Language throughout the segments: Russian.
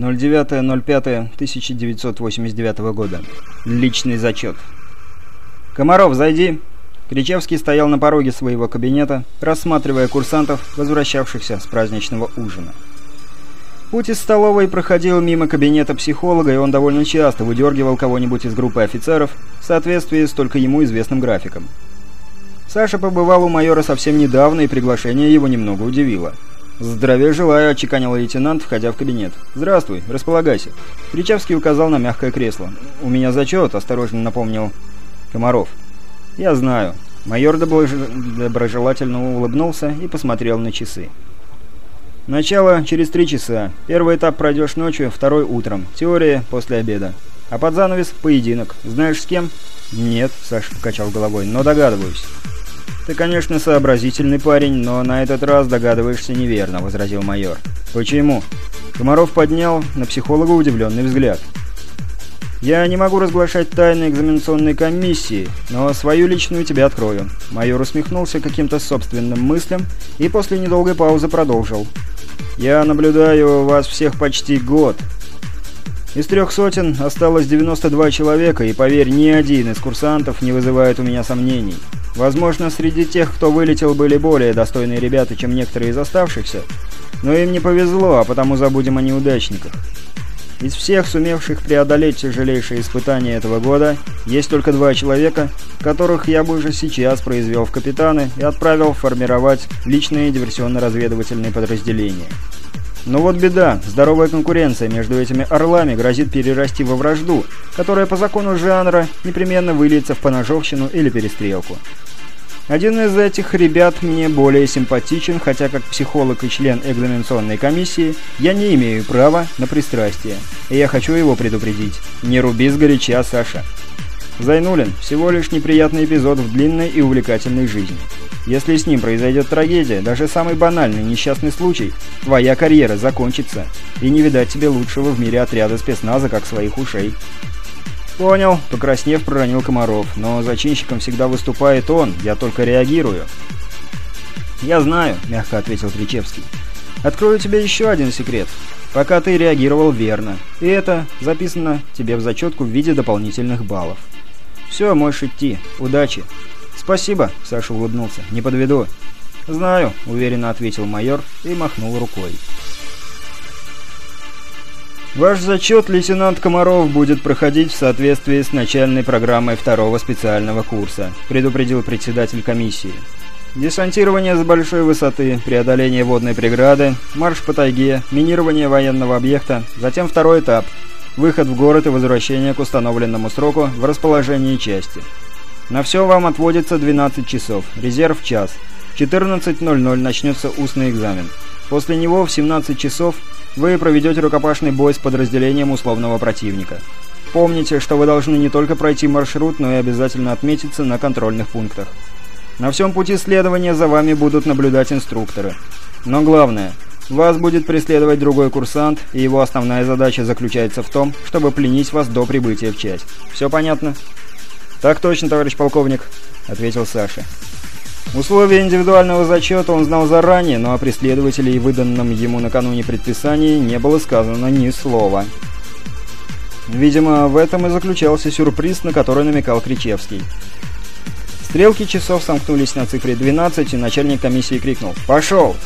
09.05.1989 года. Личный зачет. «Комаров, зайди!» Кричевский стоял на пороге своего кабинета, рассматривая курсантов, возвращавшихся с праздничного ужина. Путь из столовой проходил мимо кабинета психолога, и он довольно часто выдергивал кого-нибудь из группы офицеров в соответствии с только ему известным графиком. Саша побывал у майора совсем недавно, и приглашение его немного удивило. «Здравия желаю», — отчеканил лейтенант, входя в кабинет. «Здравствуй, располагайся». Кричевский указал на мягкое кресло. «У меня зачет», — осторожно напомнил Комаров. «Я знаю». Майор доброжелательно улыбнулся и посмотрел на часы. Начало через три часа. Первый этап пройдешь ночью, второй утром. Теория после обеда. А под занавес – поединок. Знаешь с кем? Нет, Саша покачал головой, но догадываюсь. Ты, конечно, сообразительный парень, но на этот раз догадываешься неверно, возразил майор. Почему? Комаров поднял на психолога удивленный взгляд. «Я не могу разглашать тайны экзаменационной комиссии, но свою личную тебе открою». Майор усмехнулся каким-то собственным мыслям и после недолгой паузы продолжил. «Я наблюдаю вас всех почти год. Из трех сотен осталось 92 человека, и поверь, ни один из курсантов не вызывает у меня сомнений. Возможно, среди тех, кто вылетел, были более достойные ребята, чем некоторые из оставшихся, но им не повезло, а потому забудем о неудачниках. Из всех сумевших преодолеть тяжелейшие испытания этого года, есть только два человека, которых я бы уже сейчас произвел в капитаны и отправил формировать личные диверсионно-разведывательные подразделения. Но вот беда, здоровая конкуренция между этими орлами грозит перерасти во вражду, которая по закону жанра непременно выльется в поножовщину или перестрелку. Один из этих ребят мне более симпатичен, хотя как психолог и член экзаменационной комиссии я не имею права на пристрастие. И я хочу его предупредить. Не руби сгоряча, Саша. Зайнулин – всего лишь неприятный эпизод в длинной и увлекательной жизни. Если с ним произойдет трагедия, даже самый банальный несчастный случай, твоя карьера закончится, и не видать тебе лучшего в мире отряда спецназа, как своих ушей. «Понял», — покраснев, проронил Комаров. «Но зачинщиком всегда выступает он, я только реагирую». «Я знаю», — мягко ответил Кричевский. «Открою тебе еще один секрет. Пока ты реагировал верно. И это записано тебе в зачетку в виде дополнительных баллов. Все, можешь идти. Удачи». «Спасибо», — Саша улыбнулся. «Не подведу». «Знаю», — уверенно ответил майор и махнул рукой. Ваш зачет, лейтенант Комаров, будет проходить в соответствии с начальной программой второго специального курса, предупредил председатель комиссии. Десантирование с большой высоты, преодоление водной преграды, марш по тайге, минирование военного объекта, затем второй этап – выход в город и возвращение к установленному сроку в расположении части. На все вам отводится 12 часов, резерв – час. В 14.00 начнется устный экзамен. После него в 17 часов вы проведете рукопашный бой с подразделением условного противника. Помните, что вы должны не только пройти маршрут, но и обязательно отметиться на контрольных пунктах. На всем пути следования за вами будут наблюдать инструкторы. Но главное, вас будет преследовать другой курсант, и его основная задача заключается в том, чтобы пленить вас до прибытия в часть. Все понятно? «Так точно, товарищ полковник», — ответил Саша. Условия индивидуального зачета он знал заранее, но о преследователе и выданном ему накануне предписании не было сказано ни слова. Видимо, в этом и заключался сюрприз, на который намекал Кричевский. Стрелки часов сомкнулись на цифре 12, и начальник комиссии крикнул «Пошел!».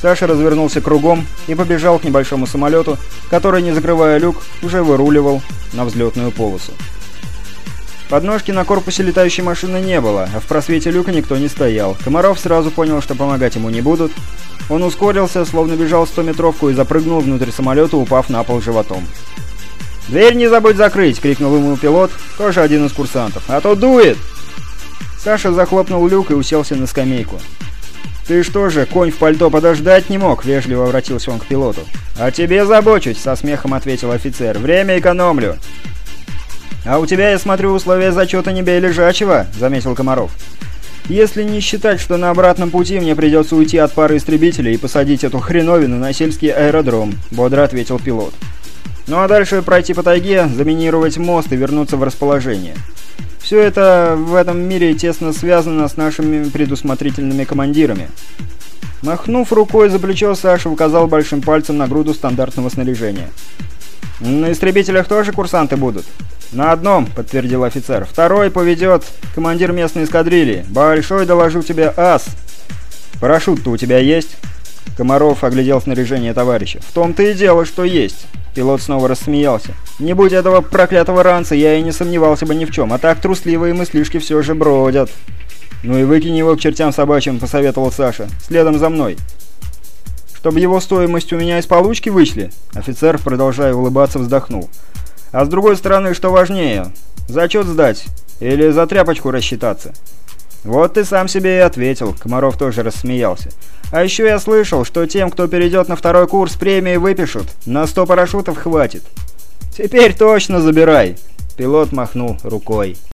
Саша развернулся кругом и побежал к небольшому самолету, который, не закрывая люк, уже выруливал на взлетную полосу. Подножки на корпусе летающей машины не было, а в просвете люка никто не стоял. Комаров сразу понял, что помогать ему не будут. Он ускорился, словно бежал 100-метровку и запрыгнул внутрь самолета, упав на пол животом. «Дверь не забудь закрыть!» — крикнул ему пилот, тоже один из курсантов. «А то дует!» Саша захлопнул люк и уселся на скамейку. «Ты что же, конь в пальто подождать не мог?» — вежливо обратился он к пилоту. «О тебе забочусь!» — со смехом ответил офицер. «Время экономлю!» «А у тебя, я смотрю, условия зачета не бей лежачего», — заметил Комаров. «Если не считать, что на обратном пути мне придется уйти от пары истребителей и посадить эту хреновину на сельский аэродром», — бодро ответил пилот. «Ну а дальше пройти по тайге, заминировать мост и вернуться в расположение. Все это в этом мире тесно связано с нашими предусмотрительными командирами. Махнув рукой за плечо, Саша указал большим пальцем на груду стандартного снаряжения. «На истребителях тоже курсанты будут?» «На одном», — подтвердил офицер. «Второй поведет командир местной эскадрильи. Большой, доложу тебе, ас». «Парашют-то у тебя есть?» Комаров оглядел снаряжение товарища. «В том-то и дело, что есть». Пилот снова рассмеялся. «Не будь этого проклятого ранца, я и не сомневался бы ни в чем. А так трусливые мыслишки все же бродят». «Ну и выкинь его к чертям собачьим», — посоветовал Саша. «Следом за мной». «Чтобы его стоимость у меня из получки вычли?» Офицер, продолжая улыбаться, вздохнул. «А с другой стороны, что важнее? Зачет сдать? Или за тряпочку рассчитаться?» «Вот ты сам себе и ответил», — Комаров тоже рассмеялся. «А еще я слышал, что тем, кто перейдет на второй курс, премии выпишут. На сто парашютов хватит». «Теперь точно забирай», — пилот махнул рукой.